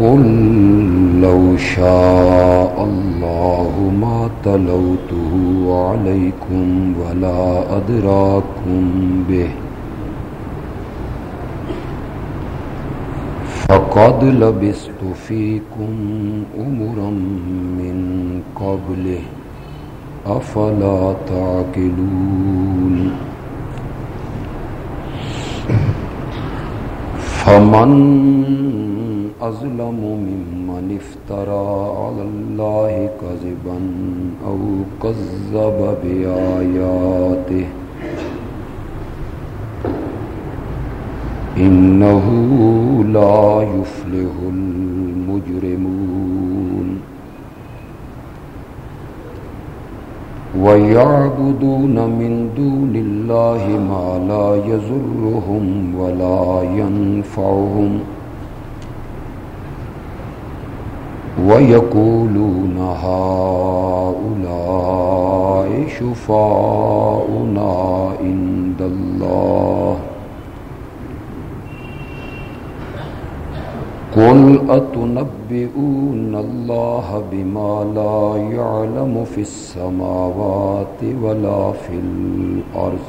قل لو شاء الله ما تلوته عليكم ولا أدراكم به. فقد لبست فيكم أمرا من قبله. أفلا تعقلون. فمن أظلم ممن افترى على الله كذبا أو كذب بآياته. إنه لا يفلح المجرمون. ويعبدون من دون الله ما لا يزرهم ولا ينفعهم. ويقولون هؤلاء شفاؤنا عند الله قل أتنبئون الله بما لا يعلم في السماوات ولا في الأرض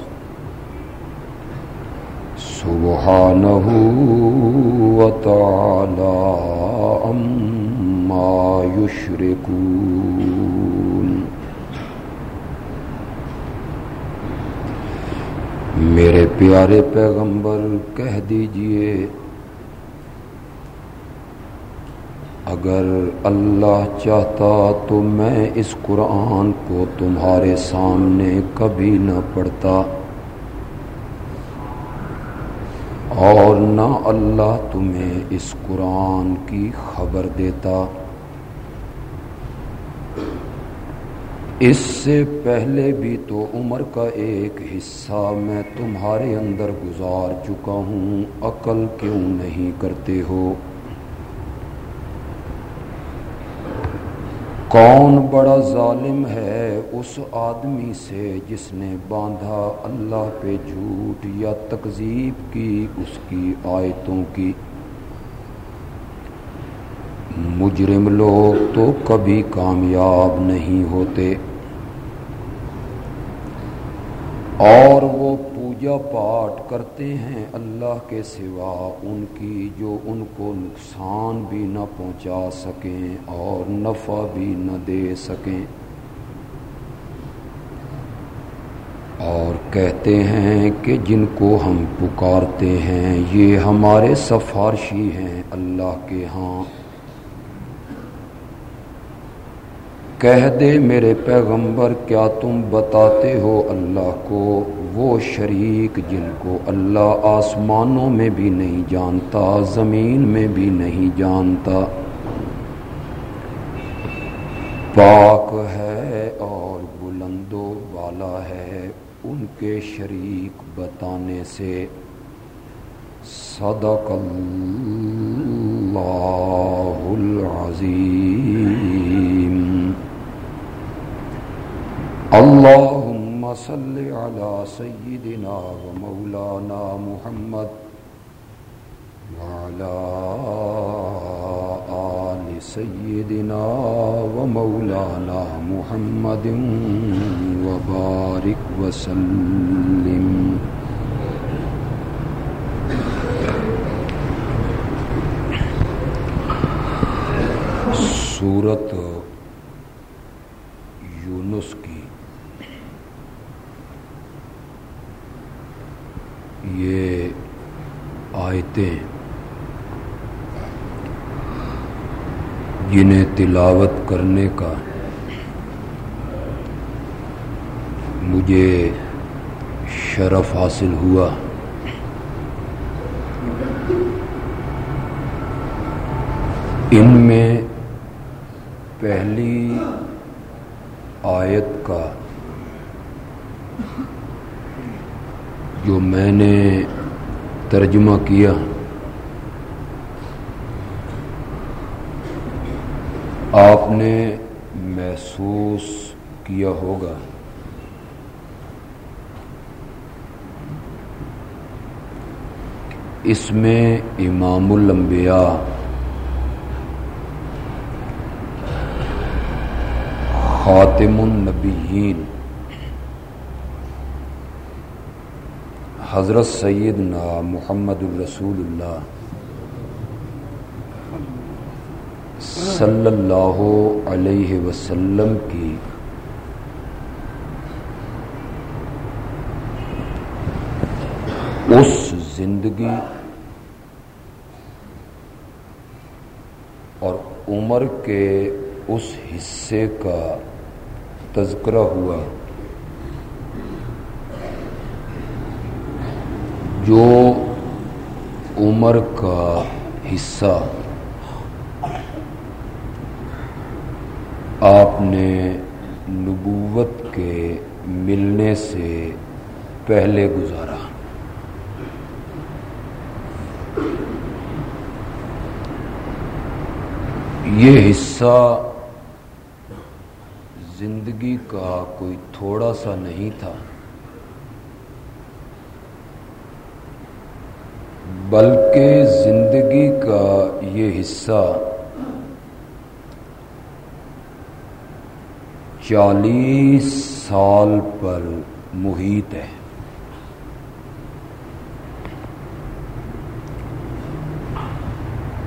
سبحانه وتعالى أمنا أما يشركون میرے پیارے پیغمبر کہہ دیجیے، اگر اللہ چاہتا تو میں اس قرآن کو تمہارے سامنے کبھی نہ پڑھتا۔ اور نہ اللہ تمہیں اس قرآن کی خبر دیتا۔ اس سے پہلے بھی تو عمر کا ایک حصہ میں تمہارے اندر گزار چکا ہوں۔ عقل کیوں نہیں کرتے ہو؟ کون بڑا ظالم ہے اس آدمی سے جس نے باندھا اللہ پہ جھوٹ یا تکذیب کی اس کی آیتوں کی؟ مجرم لوگ تو کبھی کامیاب نہیں ہوتے۔ اور وہ پوجا پاٹ کرتے ہیں اللہ کے سوا ان کی جو ان کو نقصان بھی نہ پہنچا سکیں اور نفع بھی نہ دے سکیں۔ اور کہتے ہیں کہ جن کو ہم پکارتے ہیں، یہ ہمارے سفارشی ہیں اللہ کے ہاں۔ کہہ دے میرے پیغمبر، کیا تم بتاتے ہو اللہ کو؟ وہ شریک جن کو اللہ آسمانوں میں بھی نہیں جانتا، زمین میں بھی نہیں جانتا۔ پاک ہے اور بلندو والا ہے ان کے شریک بتانے سے۔ صدق اللہ العظیم۔ اللهم صل على سيدنا ومولانا محمد وعلى آل سيدنا ومولانا محمد وبارك وسلم. سورت یونس کی یہ آیتیں جنہیں تلاوت کرنے کا۔ مجھے شرف حاصل ہوا۔ ان میں پہلی آیت کا جو میں نے ترجمہ کیا۔ نے محسوس کیا ہوگا۔ اس میں امام الانبیاء خاتم النبیین، حضرت سیدنا محمد الرسول اللہ صلی اللہ علیہ وسلم کی اس زندگی اور عمر کے اس حصے کا تذکرہ ہوا جو عمر کا حصہ آپ نے نبوت کے ملنے سے پہلے گزارا۔ یہ حصہ زندگی کا کوئی تھوڑا سا نہیں تھا، بلکہ زندگی کا یہ حصہ چالیس سال پر محیط ہے۔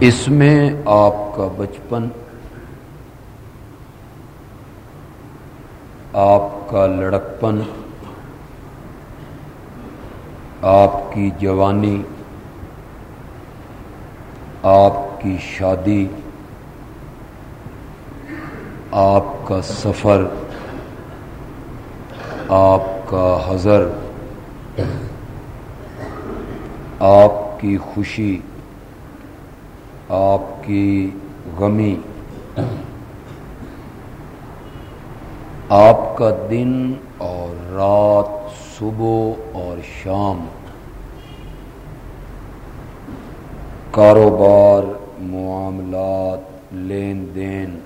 اس میں آپ کا بچپن، آپ کا لڑکپن، آپ کی جوانی، آپ کی شادی آپ کا سفر، آپ کا حضر، آپ کی خوشی، آپ کی غمی، آپ کا دن اور رات صبح اور شام، کاروبار، معاملات، لین دین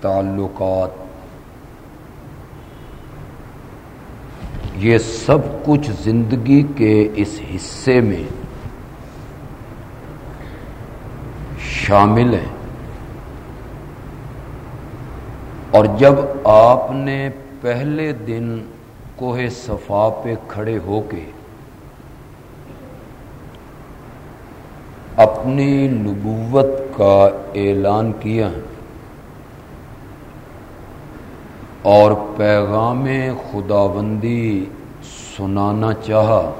تعلقات۔ یہ سب کچھ زندگی کے اس حصے میں شامل ہیں۔ اور جب آپ نے پہلے دن کوہ صفا پہ کھڑے ہو کے اپنی نبوت کا اعلان کیا اور پیغام خداوندی سنانا چاہا۔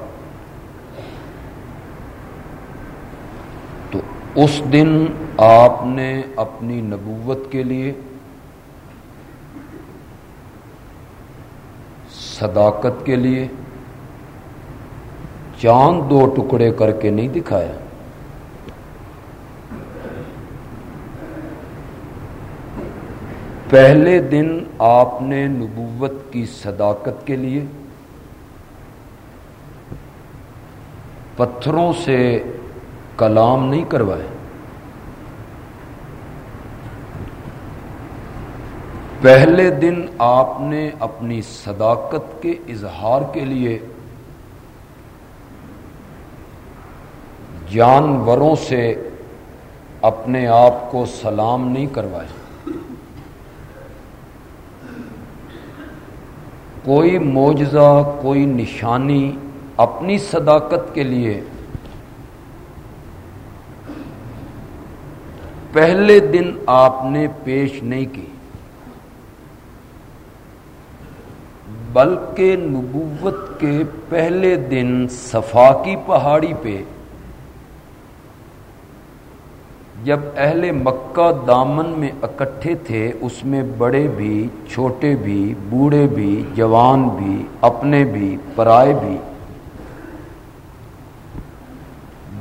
تو اس دن آپ نے اپنی نبوت کے لیے صداقت کے لیے چاند دو ٹکڑے کر کے نہیں دکھایا۔ پہلے دن آپ نے نبوت کی صداقت کے لیے پتھروں سے کلام نہیں کروائے۔ پہلے دن آپ نے اپنی صداقت کے اظہار کے لیے جانوروں سے اپنے آپ کو سلام نہیں کروائے۔ کوئی معجزہ، کوئی نشانی اپنی صداقت کے لیے۔ پہلے دن آپ نے پیش نہیں کی۔ بلکہ نبوت کے پہلے دن صفا کی پہاڑی پہ جب اہل مکہ دامن میں اکٹھے تھے، اس میں بڑے بھی، چھوٹے بھی، بوڑھے بھی، جوان بھی، اپنے بھی، پرائے بھی۔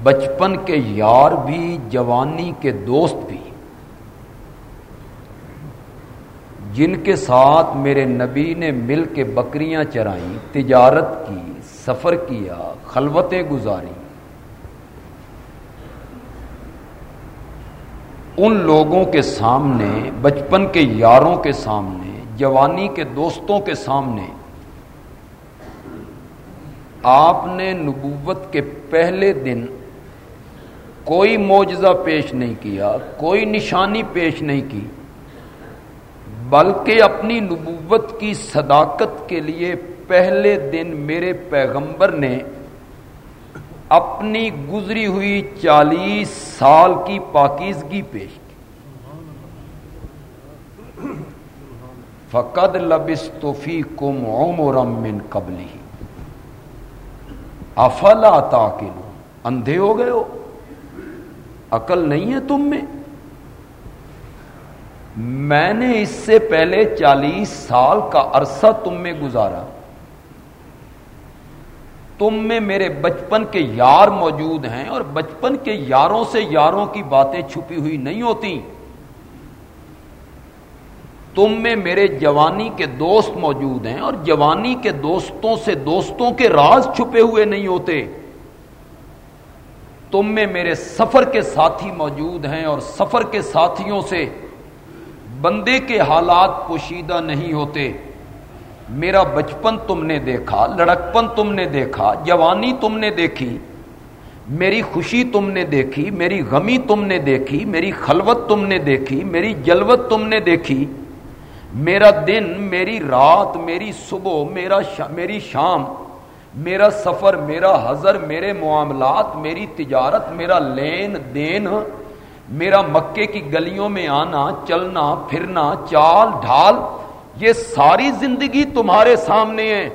بچپن کے یار بھی، جوانی کے دوست بھی۔ جن کے ساتھ میرے نبی نے مل کے بکریاں چرائیں، تجارت کی، سفر کیا، خلوتیں گزاری ان لوگوں کے سامنے، بچپن کے یاروں کے سامنے، جوانی کے دوستوں کے سامنے، آپ نے نبوت کے پہلے دن کوئی معجزہ پیش نہیں کیا، کوئی نشانی پیش نہیں کی، بلکہ اپنی نبوت کی صداقت کے لیے پہلے دن میرے پیغمبر نے اپنی گزری ہوئی چالیس سال کی پاکیزگی پیش کی۔ فقد لبس توفی کم من قبلی افلا تاکلو اندھے ہو گئے ہو؟ عقل نہیں ہے تم میں؟ میں نے اس سے پہلے چالیس سال کا عرصہ تم میں گزارا۔ تم میں میرے بچپن کے یار موجود ہیں اور بچپن کے یاروں سے یاروں کی باتیں چھپی ہوئی نہیں ہوتی۔ تم میں میرے جوانی کے دوست موجود ہیں اور جوانی کے دوستوں سے دوستوں کے راز چھپے ہوئے نہیں ہوتے۔ تم میں میرے سفر کے ساتھی موجود ہیں اور سفر کے ساتھیوں سے بندے کے حالات پوشیدہ نہیں ہوتے۔ میرا بچپن تم نے دیکھا، لڑکپن تم نے دیکھا، جوانی تم نے دیکھی، میری خوشی تم نے دیکھی، میری غمی تم نے دیکھی، میری خلوت تم نے دیکھی، میری جلوت تم نے دیکھی۔ میرا دن، میری رات، میری صبح، میرا شا، میری شام، میرا سفر، میرا حضر، میرے معاملات، میری تجارت، میرا لین دین، میرا مکے کی گلیوں میں آنا، چلنا، پھرنا، چال ڈھال یہ ساری زندگی تمہارے سامنے ہے۔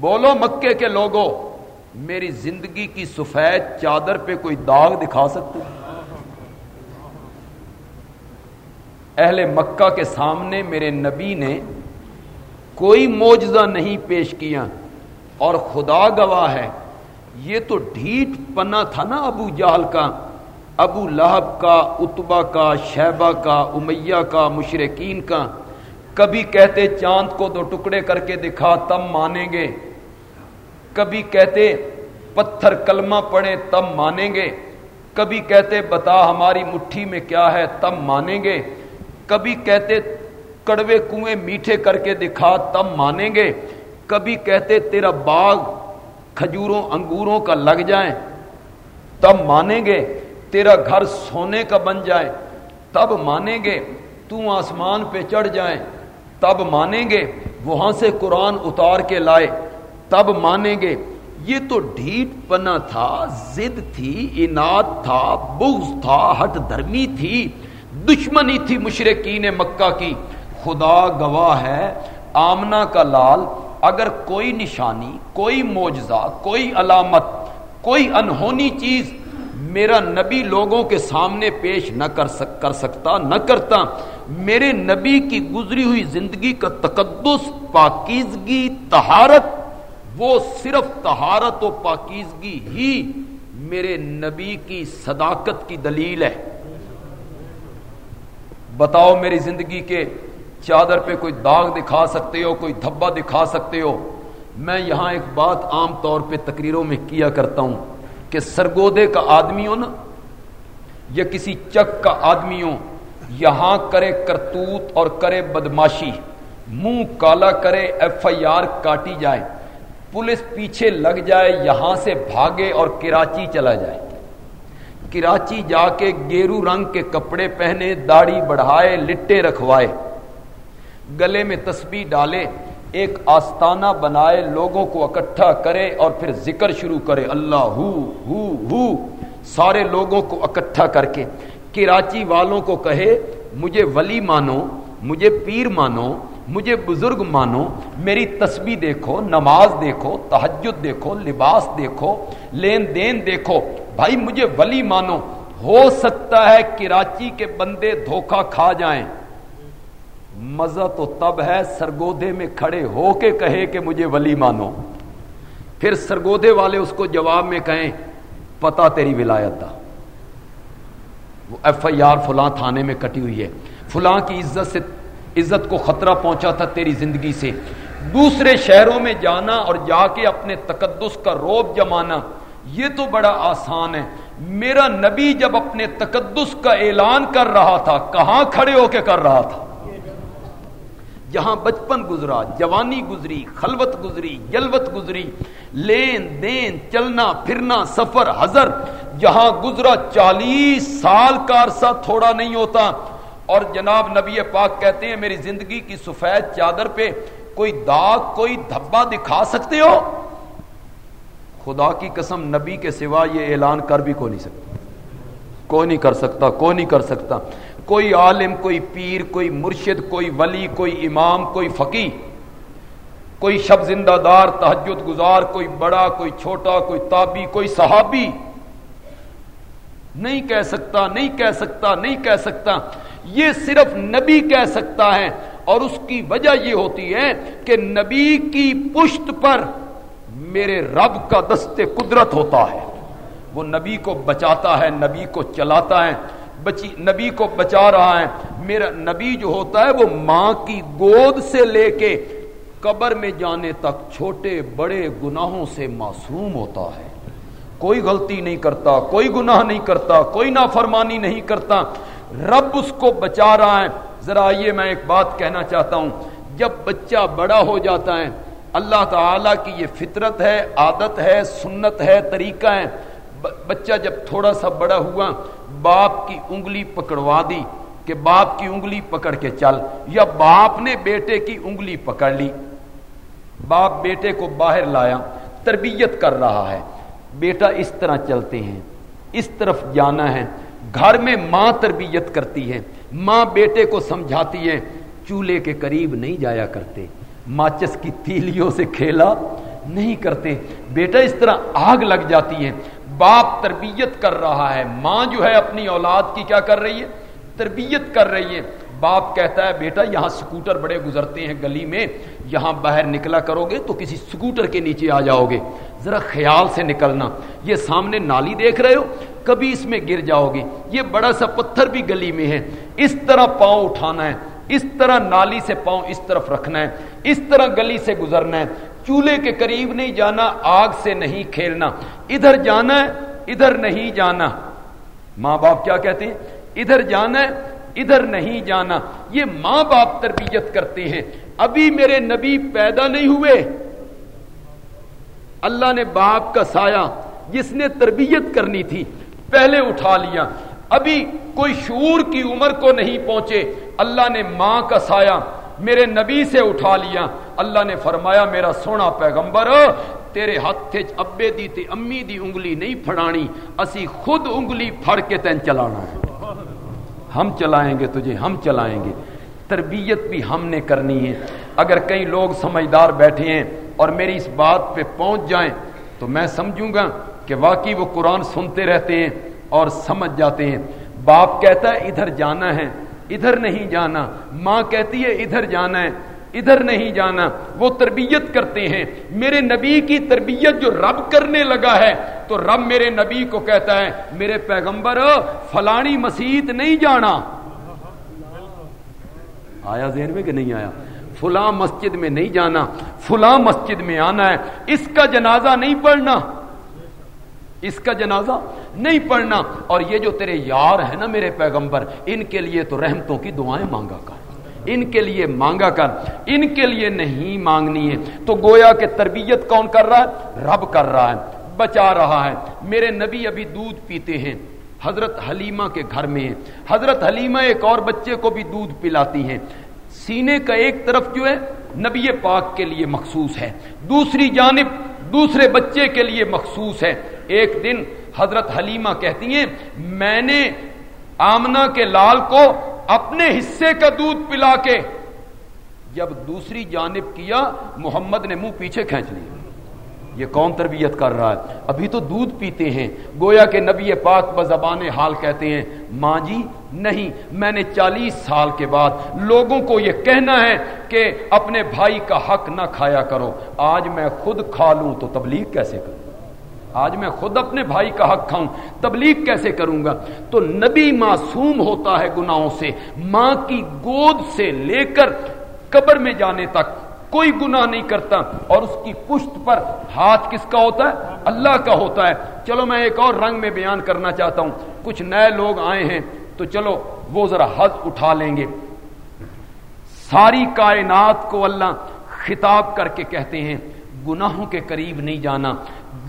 بولو مکے کے لوگوں، میری زندگی کی سفید چادر پہ کوئی داغ دکھا سکتے اہل مکہ کے سامنے میرے نبی نے کوئی موجزہ نہیں پیش کیا اور خدا گواہ ہے۔ یہ تو ڈھیٹ پنا تھا نا ابو جہل کا، ابو لہب کا اتبا کا شہبہ کا، امیہ کا مشرقین کا۔ کبھی کہتے چاند کو دو ٹکڑے کر کے دکھا تب مانیں گے۔ کبھی کہتے پتھر کلمہ پڑے تب مانیں گے۔ کبھی کہتے بتا ہماری مٹھی میں کیا ہے تب مانیں گے۔ کبھی کہتے کڑوے کنویں میٹھے کر کے دکھا تب مانیں گے۔ کبھی کہتے تیرا باغ کھجوروں انگوروں کا لگ جائیں تب مانیں گے، تیرا گھر سونے کا بن جائے۔ تب مانیں گے، تو آسمان پہ چڑھ جائیں تب مانیں گے، وہاں سے قرآن اتار کے لائے۔ تب مانیں گے۔ یہ تو ڈھیٹ پنا تھا زد تھی انات تھا، بغض تھا، ہٹ دھرمی تھی، دشمنی تھی مشرقین مکہ کی۔ خدا گواہ ہے آمنا کا لال، اگر کوئی نشانی، کوئی موجزہ کوئی علامت، کوئی انہونی چیز میرا نبی لوگوں کے سامنے پیش نہ کر سکتا، نہ کرتا میرے نبی کی گزری ہوئی زندگی کا تقدس، پاکیزگی تہارت وہ صرف تہارت و پاکیزگی ہی میرے نبی کی صداقت کی دلیل ہے۔ بتاؤ میری زندگی کے چادر پہ کوئی داغ دکھا سکتے ہو، کوئی دھبا دکھا سکتے ہو؟ میں یہاں ایک بات عام طور پہ تقریروں میں کیا کرتا ہوں کہ سرگودے کا آدمی ہو نا، یا کسی چک کا آدمی ہو یہاں کرے کرتوت اور کرے بدماشی، منہ کالا کرے ایف آئی آر کاٹی جائے، پولیس پیچھے لگ جائے، یہاں سے بھاگے اور کراچی چلا جائے۔ کراچی جا کے گیرو رنگ کے کپڑے پہنے، داڑھی بڑھائے، لٹے رکھوائے۔ گلے میں تسبیح ڈالے، ایک آستانہ بنائے، لوگوں کو اکٹھا کرے اور پھر ذکر شروع کرے، اللہ ہو ہو ہو، سارے لوگوں کو اکٹھا کر کے۔ کراچی والوں کو کہے، مجھے ولی مانو، مجھے پیر مانو، مجھے بزرگ مانو، میری تسبیح دیکھو، نماز دیکھو تحجد دیکھو، لباس دیکھو، لین دین دیکھو۔ بھائی، مجھے ولی مانو۔ ہو سکتا ہے کراچی کے بندے دھوکا کھا جائیں۔ مزہ تو تب ہے سرگودے میں کھڑے ہو کے کہے کہ مجھے ولی مانو۔ پھر سرگودے والے اس کو جواب میں کہیں، پتا تیری ولایت تھا ایف آئی آر فلاں تھانے میں کٹی ہوئی ہے۔ فلاں کی عزت سے عزت کو خطرہ پہنچا تھا تیری زندگی سے۔ دوسرے شہروں میں جانا اور جا کے اپنے تقدس کا روب جمانا، یہ تو بڑا آسان ہے۔ میرا نبی جب اپنے تقدس کا اعلان کر رہا تھا، کہاں کھڑے ہو کے کر رہا تھا؟ جہاں بچپن گزرا، جوانی گزری، خلوت گزری جلوت گزری، لین دین، چلنا پھرنا، سفر، حضر جہاں گزرا چالیس سال کا عرصہ تھوڑا نہیں ہوتا۔ اور جناب نبی پاک کہتے ہیں، میری زندگی کی سفید چادر پہ کوئی داغ، کوئی دھبا دکھا سکتے ہو؟ خدا کی قسم، نبی کے سوا یہ اعلان کر بھی کوئی نہیں سکتا۔ کوئی نہیں کر سکتا، کوئی نہیں کر سکتا۔ کوئی عالم، کوئی پیر، کوئی مرشد، کوئی ولی، کوئی امام، کوئی فقی کوئی شب زندہ دار تحجد گزار، کوئی بڑا، کوئی چھوٹا، کوئی تابی، کوئی صحابی۔ نہیں کہہ سکتا، نہیں کہہ سکتا، نہیں کہہ سکتا۔ یہ صرف نبی کہہ سکتا ہے اور اس کی وجہ یہ ہوتی ہے کہ نبی کی پشت پر میرے رب کا دست قدرت ہوتا ہے۔ وہ نبی کو بچاتا ہے، نبی کو چلاتا ہے۔ بچی نبی کو بچا رہا ہے۔ میرا نبی جو ہوتا ہے وہ ماں کی گود سے لے کے قبر میں جانے تک چھوٹے بڑے گناہوں سے معصوم ہوتا ہے۔ کوئی غلطی نہیں کرتا، کوئی گناہ نہیں کرتا، کوئی نافرمانی نہیں کرتا۔ رب اس کو بچا رہا ہے۔ ذرا آئیے میں ایک بات کہنا چاہتا ہوں۔ جب بچہ بڑا ہو جاتا ہے، اللہ تعالی کی یہ فطرت ہے، عادت ہے، سنت ہے، طریقہ ہے۔ بچہ جب تھوڑا سا بڑا ہوا، باپ کی انگلی پکڑوا دی کہ باپ کی انگلی پکڑ کے چل، یا باپ نے بیٹے کی انگلی پکڑ لی۔ باپ بیٹے کو باہر لایا، تربیت کر رہا ہے۔ بیٹا اس طرح چلتے ہیں، اس طرف جانا ہے۔ گھر میں ماں تربیت کرتی ہے، ماں بیٹے کو سمجھاتی ہے۔ چولہے کے قریب نہیں جایا کرتے۔ ماچس کی تیلیوں سے کھیلا نہیں کرتے۔ بیٹا اس طرح آگ لگ جاتی ہے۔ باپ تربیت کر رہا ہے، ماں جو ہے اپنی اولاد کی کیا کر رہی ہے؟ تربیت کر رہی ہے۔ باپ کہتا ہے، بیٹا، یہاں سکوٹر بڑے گزرتے ہیں گلی میں، یہاں باہر نکلا کرو گے تو کسی سکوٹر کے نیچے آ جاؤ گے۔ ذرا خیال سے نکلنا۔ یہ سامنے نالی دیکھ رہے ہو؟ کبھی اس میں گر جاؤ گے۔ یہ بڑا سا پتھر بھی گلی میں ہے۔ اس طرح پاؤں اٹھانا ہے۔ اس طرح نالی سے پاؤں اس طرف رکھنا ہے۔ اس طرح گلی سے گزرنا ہے۔ چولہے کے قریب نہیں جانا، آگ سے نہیں کھیلنا۔ ادھر جانا ہے ادھر نہیں جانا۔ ماں باپ کیا کہتے ہیں؟ ادھر جانا ہے ادھر نہیں جانا۔ یہ ماں باپ تربیت کرتے ہیں۔ ابھی میرے نبی پیدا نہیں ہوئے۔ اللہ نے باپ کا سایہ جس نے تربیت کرنی تھی، پہلے اٹھا لیا۔ ابھی کوئی شعور کی عمر کو نہیں پہنچے۔ اللہ نے ماں کا سایہ میرے نبی سے اٹھا لیا۔ اللہ نے فرمایا، میرا سونا پیغمبر، تیرے ہاتھ ابے دی تے امی دی انگلی نہیں پھڑانی، اسی خود انگلی پھڑ کے تین چلانا ہے۔ ہم چلائیں گے تجھے، ہم چلائیں گے۔ تربیت بھی ہم نے کرنی ہے۔ اگر کئی لوگ سمجھدار بیٹھے ہیں اور میری اس بات پہ پہنچ جائیں، تو میں سمجھوں گا کہ واقعی وہ قرآن سنتے رہتے ہیں اور سمجھ جاتے ہیں۔ باپ کہتا ہے، ادھر جانا ہے، ادھر نہیں جانا۔ ماں کہتی ہے، ادھر جانا ہے۔ ادھر نہیں جانا، وہ تربیت کرتے ہیں۔ میرے نبی کی تربیت جو رب کرنے لگا ہے، تو رب میرے نبی کو کہتا ہے، میرے پیغمبر، فلانی مسیت نہیں جانا۔ آیا ذہن میں کہ نہیں آیا؟ فلاں مسجد میں نہیں جانا، فلاں مسجد میں آنا ہے۔ اس کا جنازہ نہیں پڑھنا۔ اس کا جنازہ نہیں پڑھنا۔ اور یہ جو تیرے یار ہیں نا میرے پیغمبر، ان کے لیے تو رحمتوں کی دعائیں مانگا کر۔ ان کے لیے مانگا کر، ان کے لیے نہیں مانگنی ہے۔ تو گویا کہ تربیت کون کر رہا ہے؟ رب کر رہا ہے، بچا رہا ہے۔ میرے نبی ابھی دودھ پیتے ہیں۔ حضرت حلیمہ کے گھر میں ہے حضرت حلیمہ ایک اور بچے کو بھی دودھ پلاتی ہیں۔ سینے کا ایک طرف جو ہے، نبی پاک کے لیے مخصوص ہے۔ دوسری جانب، دوسرے بچے کے لیے مخصوص ہے۔ ایک دن حضرت حلیمہ کہتی ہیں، میں نے آمنا کے لال کو اپنے حصے کا دودھ پلا کے جب دوسری جانب کیا، محمد نے منہ پیچھے کھینچ لیا۔ یہ کون تربیت کر رہا ہے۔ ابھی تو دودھ پیتے ہیں۔ گویا کہ نبی پاک بزبان حال کہتے ہیں، ماں جی نہیں، میں نے چالیس سال کے بعد لوگوں کو یہ کہنا ہے کہ اپنے بھائی کا حق نہ کھایا کرو۔ آج میں خود کھا لوں تو تبلیغ کیسے کروں؟ آج میں خود اپنے بھائی کا حق کھاؤں، تبلیغ کیسے کروں گا؟ تو نبی معصوم ہوتا ہے گناہوں سے، ماں کی گود سے لے کر قبر میں جانے تک کوئی گناہ نہیں کرتا، اور اس کی پشت پر ہاتھ کس کا ہوتا ہے؟ اللہ کا ہوتا ہے۔ چلو میں ایک اور رنگ میں بیان کرنا چاہتا ہوں۔ کچھ نئے لوگ آئے ہیں، تو چلو وہ ذرا حد اٹھا لیں گے۔ ساری کائنات کو اللہ خطاب کر کے کہتے ہیں، گناہوں کے قریب نہیں جانا۔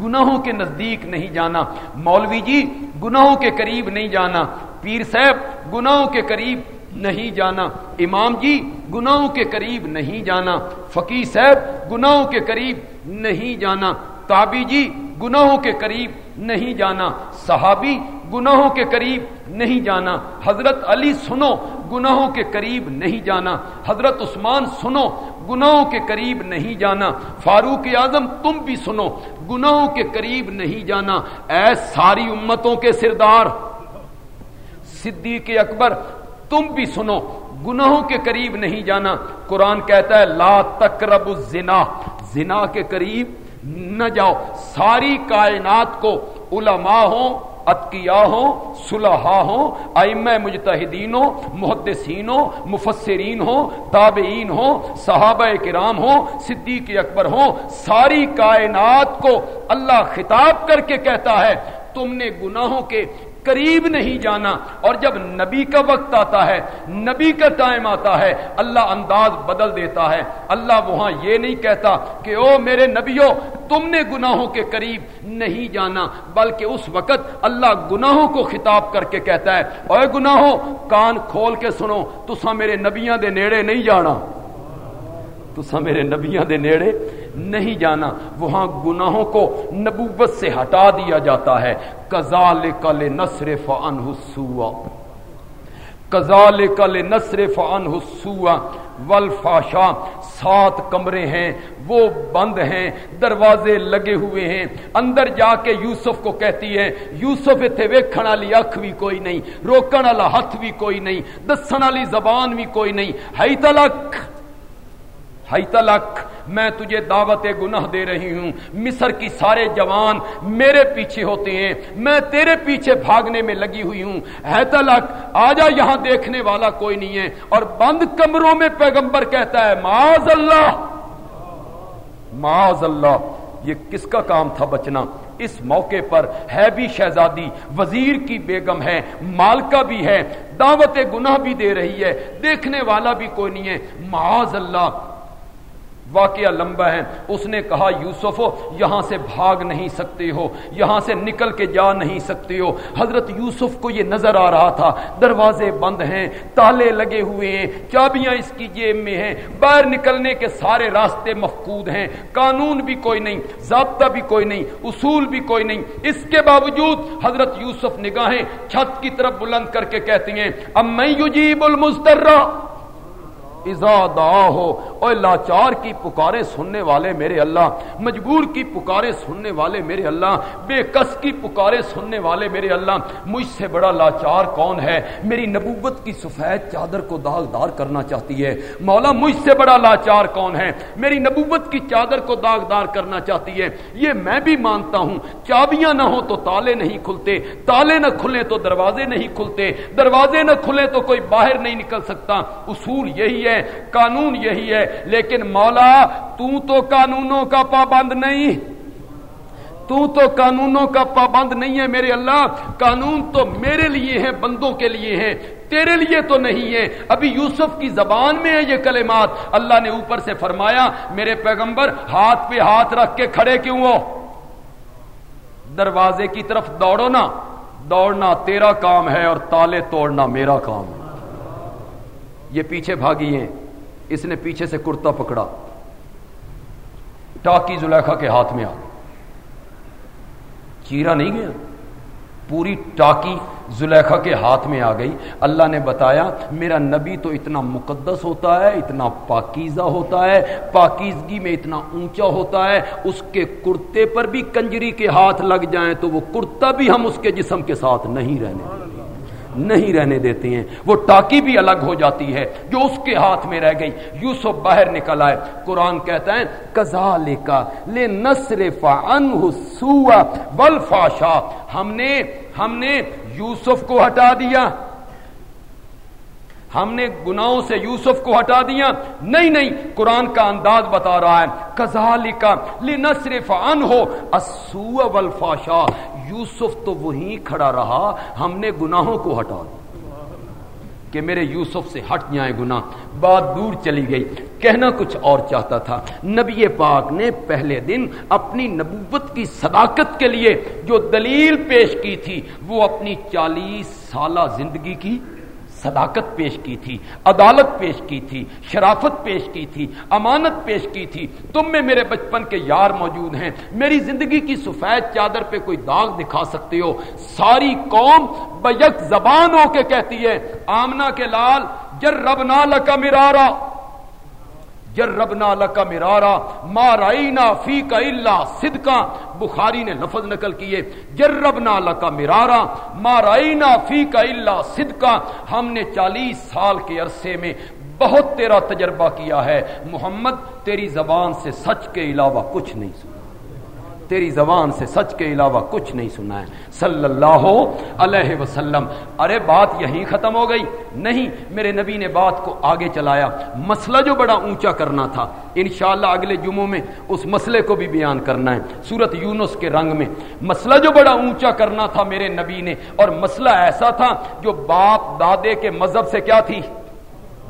گناہوں کے نزدیک نہیں جانا۔ مولوی جی گناہوں کے قریب نہیں جانا۔ پیر صاحب، گناہوں کے قریب نہیں جانا۔ امام جی گناہوں کے قریب نہیں جانا۔ فقی صاحب، گناہوں کے قریب نہیں جانا۔ تابی جی گناہوں کے قریب نہیں جانا۔ صحابی گناہوں کے قریب نہیں جانا۔ حضرت علی سنو، گناہوں کے قریب نہیں جانا۔ حضرت عثمان سنو، گناہوں کے قریب نہیں جانا۔ فاروق اعظم، تم بھی سنو، گناہوں کے قریب نہیں جانا۔ اے ساری امتوں کے سردار، صدیق اکبر، تم بھی سنو، گناہوں کے قریب نہیں جانا۔ قرآن کہتا ہے، لا تقرب الزنا۔ زنا کے قریب نہ جاؤ۔ ساری کائنات کو علماء ہوں اتقیا ہوں سلحا ہوں ائم مجتہدین ہوں، محدثین ہوں، مفسرین ہوں، تابعین ہوں، صحابہ کرام ہوں، صدیق اکبر ہوں۔ ساری کائنات کو اللہ خطاب کر کے کہتا ہے، تم نے گناہوں کے قریب نہیں جانا۔ اور جب نبی کا وقت آتا ہے، نبی کا ٹائم آتا ہے، اللہ انداز بدل دیتا ہے۔ اللہ وہاں یہ نہیں کہتا کہ او میرے نبیوں تم نے گناہوں کے قریب نہیں جانا، بلکہ اس وقت اللہ گناہوں کو خطاب کر کے کہتا ہے، اے گناہوں، کان کھول کے سنو تسا میرے نبیاں دے نیڑے نہیں جانا۔ تسا میرے نبیاں دے نیڑے نہیں جانا، وہاں گناہوں کو نبوت سے ہٹا دیا جاتا ہے۔ کزال کل نصر فن حسوا کزال کل نصر فن حسوا ولفاشا سات کمرے ہیں، وہ بند ہیں، دروازے لگے ہوئے ہیں۔ اندر جا کے یوسف کو کہتی ہے، یوسف اتنے ویکھن والی اکھ بھی کوئی نہیں، روکن والا ہاتھ بھی کوئی نہیں، دسن والی زبان بھی کوئی نہیں۔ ہائی تلک ہائی تلک میں تجھے دعوت گناہ دے رہی ہوں۔ مصر کی سارے جوان میرے پیچھے ہوتے ہیں۔ میں تیرے پیچھے بھاگنے میں لگی ہوئی ہوں۔ ہے تلک آجا یہاں دیکھنے والا کوئی نہیں ہے۔ اور بند کمروں میں پیغمبر کہتا ہے، معاذ اللہ! معاذ اللہ! یہ کس کا کام تھا بچنا؟ اس موقع پر ہے بھی شہزادی وزیر کی بیگم ہے، مالکہ بھی ہے، دعوت گناہ بھی دے رہی ہے۔ دیکھنے والا بھی کوئی نہیں ہے۔ معاذ اللہ! واقعہ لمبا ہے۔ اس نے کہا، یوسف، یہاں سے بھاگ نہیں سکتے ہو، یہاں سے نکل کے جا نہیں سکتے ہو۔ حضرت یوسف کو یہ نظر آ رہا تھا۔ دروازے بند ہیں، تالے لگے ہوئے ہیں، چابیاں اس کی جیب میں ہیں۔ باہر نکلنے کے سارے راستے مفقود ہیں۔ قانون بھی کوئی نہیں، ضابطہ بھی کوئی نہیں، اصول بھی کوئی نہیں۔ اس کے باوجود حضرت یوسف نگاہیں، چھت کی طرف بلند کر کے کہتی ہیں اب میں یجیب المسترہ ہو اور لاچار کی پکارے سننے والے میرے اللہ، مجبور کی پکارے سننے والے میرے اللہ، بے کس کی پکارے سننے والے میرے اللہ، مجھ سے بڑا لاچار کون ہے؟ میری نبوت کی سفید چادر کو داغدار کرنا چاہتی ہے۔ مولا، مجھ سے بڑا لاچار کون ہے؟ میری نبوت کی چادر کو داغدار کرنا چاہتی ہے۔ یہ میں بھی مانتا ہوں۔ چابیاں نہ ہو تو تالے نہیں کھلتے، تالے نہ کھلے تو دروازے نہیں کھلتے، دروازے نہ کھلے تو کوئی باہر نہیں نکل سکتا۔ اصول یہی ہے ہے، قانون یہی ہے، لیکن مولا، تو تو قانونوں کا پابند نہیں۔ تو تو قانونوں کا پابند نہیں ہے میرے اللہ۔ قانون تو میرے لیے ہے بندوں کے لیے ہیں، تیرے لیے تو نہیں ہے۔ ابھی یوسف کی زبان میں ہے یہ کلمات۔ اللہ نے اوپر سے فرمایا، میرے پیغمبر، ہاتھ پہ ہاتھ رکھ کے کھڑے کیوں ہو؟ دروازے کی طرف دوڑو نا۔ دوڑنا تیرا کام ہے اور تالے توڑنا میرا کام ہے۔ یہ پیچھے بھاگی ہیں۔ اس نے پیچھے سے کرتا پکڑا۔ ٹاکی زلیخا کے ہاتھ میں آ چیرا نہیں گیا۔ پوری ٹاکی زلیخا کے ہاتھ میں آ گئی۔ اللہ نے بتایا، میرا نبی تو اتنا مقدس ہوتا ہے، اتنا پاکیزہ ہوتا ہے۔ پاکیزگی میں اتنا اونچا ہوتا ہے۔ اس کے کرتے پر بھی کنجری کے ہاتھ لگ جائیں تو وہ کرتا بھی ہم اس کے جسم کے ساتھ نہیں رہنے۔ نہیں رہنے دیتے ہیں۔ وہ ٹاکی بھی الگ ہو جاتی ہے، جو اس کے ہاتھ میں رہ گئی۔ یوسف باہر نکل آئے۔ قرآن کہتا ہے کزا لے کا لے نسر ہم نے ہم نے یوسف کو ہٹا دیا۔ ہم نے گناہوں سے یوسف کو ہٹا دیا۔ نہیں نہیں، قرآن کا انداز بتا رہا ہے۔ کزال کا نہ صرف ان ہو والفاشا یوسف تو وہیں کھڑا رہا، ہم نے گناہوں کو ہٹا دیا۔ کہ میرے یوسف سے ہٹ جائیں گنا بات دور چلی گئی۔ کہنا کچھ اور چاہتا تھا۔ نبی پاک نے پہلے دن اپنی نبوت کی صداقت کے لیے جو دلیل پیش کی تھی، وہ اپنی چالیس سالہ زندگی کی۔ صداقت پیش کی تھی، عدالت پیش کی تھی، شرافت پیش کی تھی، امانت پیش کی تھی۔ تم میں میرے بچپن کے یار موجود ہیں۔ میری زندگی کی سفید چادر پہ کوئی داغ دکھا سکتے ہو۔ ساری قوم بیک زبان ہو کے کہتی ہے، آمنا کے لال جر رب نہ لکا مرارا۔ جربنا لکا مرارا مارائینا فی کا اللہ صدقہ بخاری نے لفظ نقل کیے جربنا لکا مرارا مارائینا فی کا اللہ صدقہ ہم نے چالیس سال کے عرصے میں بہت تیرا تجربہ کیا ہے محمد تیری زبان سے سچ کے علاوہ کچھ نہیں سنا تیری زبان سے سچ کے علاوہ کچھ نہیں سنا ہے۔ صلی اللہ علیہ وسلم۔ ارے بات یہیں ختم ہو گئی۔ نہیں، میرے نبی نے بات کو آگے چلایا۔ مسئلہ جو بڑا اونچا کرنا تھا۔ انشاءاللہ اگلے جمعوں میں اس مسئلے کو بھی بیان کرنا ہے۔ سورت یونس کے رنگ میں۔ مسئلہ جو بڑا اونچا کرنا تھا میرے نبی نے۔ اور مسئلہ ایسا تھا جو باپ دادے کے مذہب سے کیا تھی؟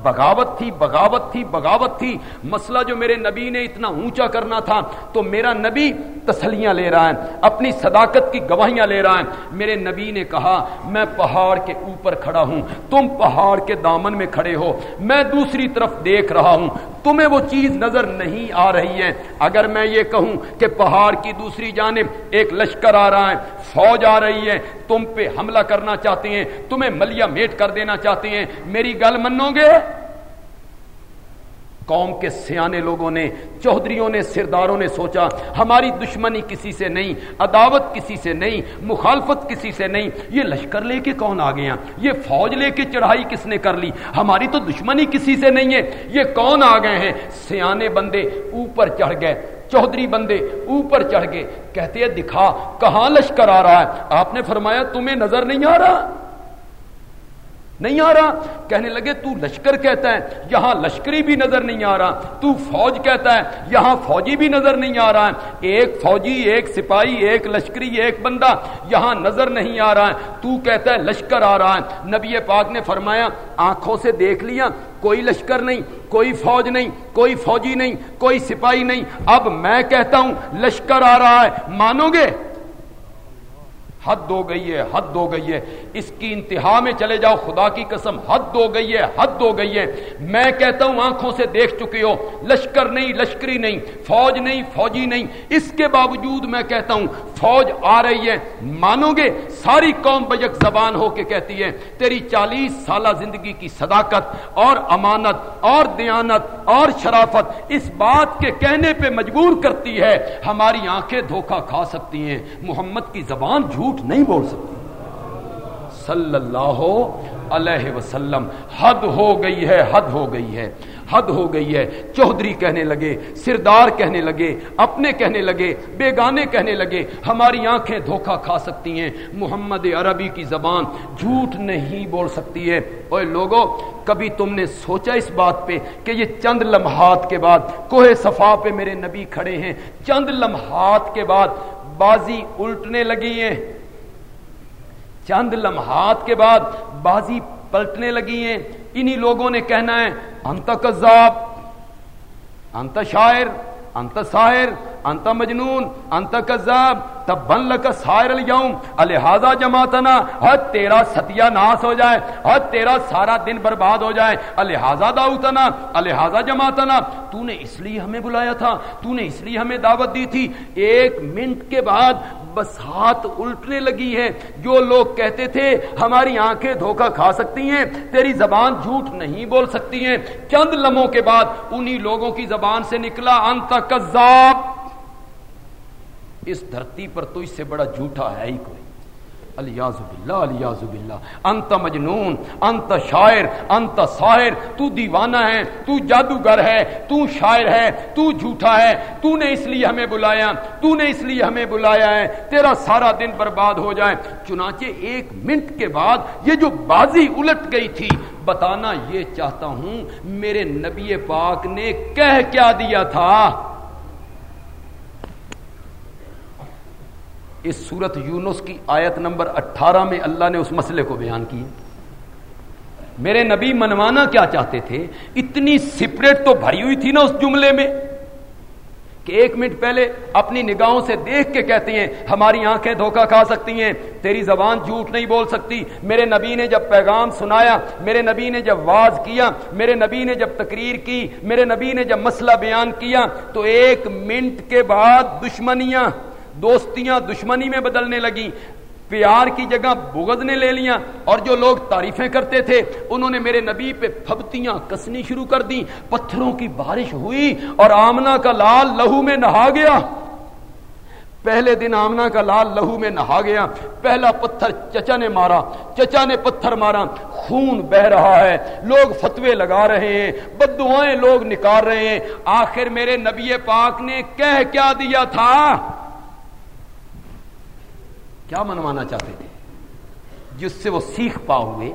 بغاوت تھی بغاوت تھی بغاوت تھی۔ مسئلہ جو میرے نبی نے اتنا اونچا کرنا تھا، تو میرا نبی تسلیاں لے رہا ہے، اپنی صداقت کی گواہیاں لے رہا ہے۔ میرے نبی نے کہا، میں پہاڑ کے اوپر کھڑا ہوں، تم پہاڑ کے دامن میں کھڑے ہو، میں دوسری طرف دیکھ رہا ہوں۔ تمہیں وہ چیز نظر نہیں آ رہی ہے۔ اگر میں یہ کہوں کہ پہاڑ کی دوسری جانب ایک لشکر آ رہا ہے، فوج آ رہی ہے، تم پہ حملہ کرنا چاہتے ہیں، تمہیں ملیا میٹ کر دینا چاہتے ہیں۔ میری گل منو گے؟ قوم کے سیانے لوگوں نے، چودھریوں نے، سرداروں نے سوچا، ہماری دشمنی کسی سے نہیں، عداوت کسی سے نہیں، مخالفت کسی سے نہیں، یہ لشکر لے کے کون آ گیا؟ یہ فوج لے کے چڑھائی کس نے کر لی؟ ہماری تو دشمنی کسی سے نہیں ہے، یہ کون آ گئے ہیں؟ سیانے بندے اوپر چڑھ گئے، چودھری بندے اوپر چڑھ گئے، کہتے ہیں، دکھا، کہاں لشکر آ رہا ہے؟ آپ نے فرمایا، تمہیں نظر نہیں آ رہا؟ نہیں آ رہا۔ کہنے لگے، تو لشکر کہتا ہے، یہاں لشکری بھی نظر نہیں آ رہا۔ تو فوج کہتا ہے، یہاں فوجی بھی نظر نہیں آ رہا۔ ہے ایک فوجی، ایک سپاہی، ایک لشکری، ایک بندہ یہاں نظر نہیں آ رہا۔ ہے تو کہتا ہے، لشکر آ رہا ہے۔ نبی پاک نے فرمایا، آنکھوں سے دیکھ لیا، کوئی لشکر نہیں، کوئی فوج نہیں، کوئی فوجی نہیں، کوئی سپاہی نہیں۔ اب میں کہتا ہوں، لشکر آ رہا ہے۔ مانو گے؟ حد ہو گئی ہے، حد ہو گئی ہے۔ اس کی انتہا میں چلے جاؤ، خدا کی قسم، حد ہو گئی ہے، حد ہو گئی ہے۔ میں کہتا ہوں، آنکھوں سے دیکھ چکے ہو۔ لشکر نہیں، لشکری نہیں، فوج نہیں، فوجی نہیں۔ اس کے باوجود میں کہتا ہوں، فوج آ رہی ہے۔ مانو گے؟ ساری قوم بجک زبان ہو کے کہتی ہے، تیری چالیس سالہ زندگی کی صداقت اور امانت اور دیانت اور شرافت اس بات کے کہنے پہ مجبور کرتی ہے، ہماری آنکھیں دھوکہ کھا سکتی ہیں۔ محمد کی زبان جھوٹ جھوٹ نہیں بول سکتی۔ صلی اللہ علیہ وسلم، حد ہو گئی ہے، حد ہو گئی ہے۔ حد ہو گئی ہے۔ چودھری کہنے لگے، سردار کہنے لگے، اپنے کہنے لگے، بیگانے کہنے لگے، ہماری آنکھیں دھوکا کھا سکتی ہیں۔ محمد عربی کی زبان جھوٹ نہیں بول سکتی ہے۔ اوے لوگوں کبھی تم نے سوچا اس بات پہ کہ یہ چند لمحات کے بعد کوہ صفا پہ میرے نبی کھڑے ہیں۔ چند لمحات کے بعد بازی الٹنے لگی ہیں۔ چند لمحات کے بعد بازی پلٹنے لگی ہیں۔ انہی لوگوں نے کہنا ہے، انت کذاب، انت شاعر، انت ساحر انت مجنون، انت کذاب، تب بن لکا سائر الیوم، الہذا جماعتنا حد تیرا ستیہ ناس ہو جائے حد تیرا سارا دن برباد ہو جائے، الہذا داؤتنا الہذا جماعتنا، تو نے اس لیے ہمیں بلایا تھا، تو نے اس لیے ہمیں دعوت دی تھی، ایک منٹ کے بعد بس ہاتھ الٹنے لگی ہے، جو لوگ کہتے تھے، ہماری آنکھیں دھوکہ کھا سکتی ہیں، تیری زبان جھوٹ نہیں بول سکتی ہیں، چند لمحوں کے بعد انہی لوگوں کی زبان سے نکلا، انت کذاب۔ اس دھرتی پر تو اس سے بڑا جھوٹا ہے ہی کوئی۔ الیاز باللہ الیاز باللہ۔ انت مجنون، انت شاعر، انت ساحر۔ تو دیوانہ ہے، تو جادوگر ہے، تو شاعر ہے، تو جھوٹا ہے۔ تو نے اس لیے ہمیں بلایا، تو نے اس لیے ہمیں بلایا ہے۔ تیرا سارا دن برباد ہو جائے۔ چنانچہ ایک منٹ کے بعد یہ جو بازی الٹ گئی تھی، بتانا یہ چاہتا ہوں، میرے نبی پاک نے کہہ کیا دیا تھا؟ اس سورت یونس کی آیت نمبر اٹھارہ میں اللہ نے اس مسئلے کو بیان کی میرے نبی منوانا کیا چاہتے تھے؟ اتنی سپریٹ تو بھری ہوئی تھی نا اس جملے میں کہ ایک منٹ پہلے اپنی نگاہوں سے دیکھ کے کہتے ہیں، ہماری آنکھیں دھوکہ کھا سکتی ہیں، تیری زبان جھوٹ نہیں بول سکتی۔ میرے نبی نے جب پیغام سنایا، میرے نبی نے جب واز کیا، میرے نبی نے جب تقریر کی، میرے نبی نے جب مسئلہ بیان کیا، تو ایک منٹ کے بعد دشمنیاں دوستیاں دشمنی میں بدلنے لگیں۔ پیار کی جگہ بغض نے لے لیا اور جو لوگ تعریفیں کرتے تھے، انہوں نے میرے نبی پہ پھبتیاں کسنی شروع کر دی پتھروں کی بارش ہوئی اور آمنا کا لال لہو میں نہا گیا۔ پہلے دن آمنا کا لال لہو میں نہا گیا۔ پہلا پتھر چچا نے مارا۔ چچا نے پتھر مارا۔ خون بہ رہا ہے۔ لوگ فتوے لگا رہے ہیں۔ بد دعائیں لوگ نکال رہے ہیں۔ آخر میرے نبی پاک نے کہہ کیا دیا تھا؟ کیا منوانا چاہتے تھے جس سے وہ سیکھ پا ہوئے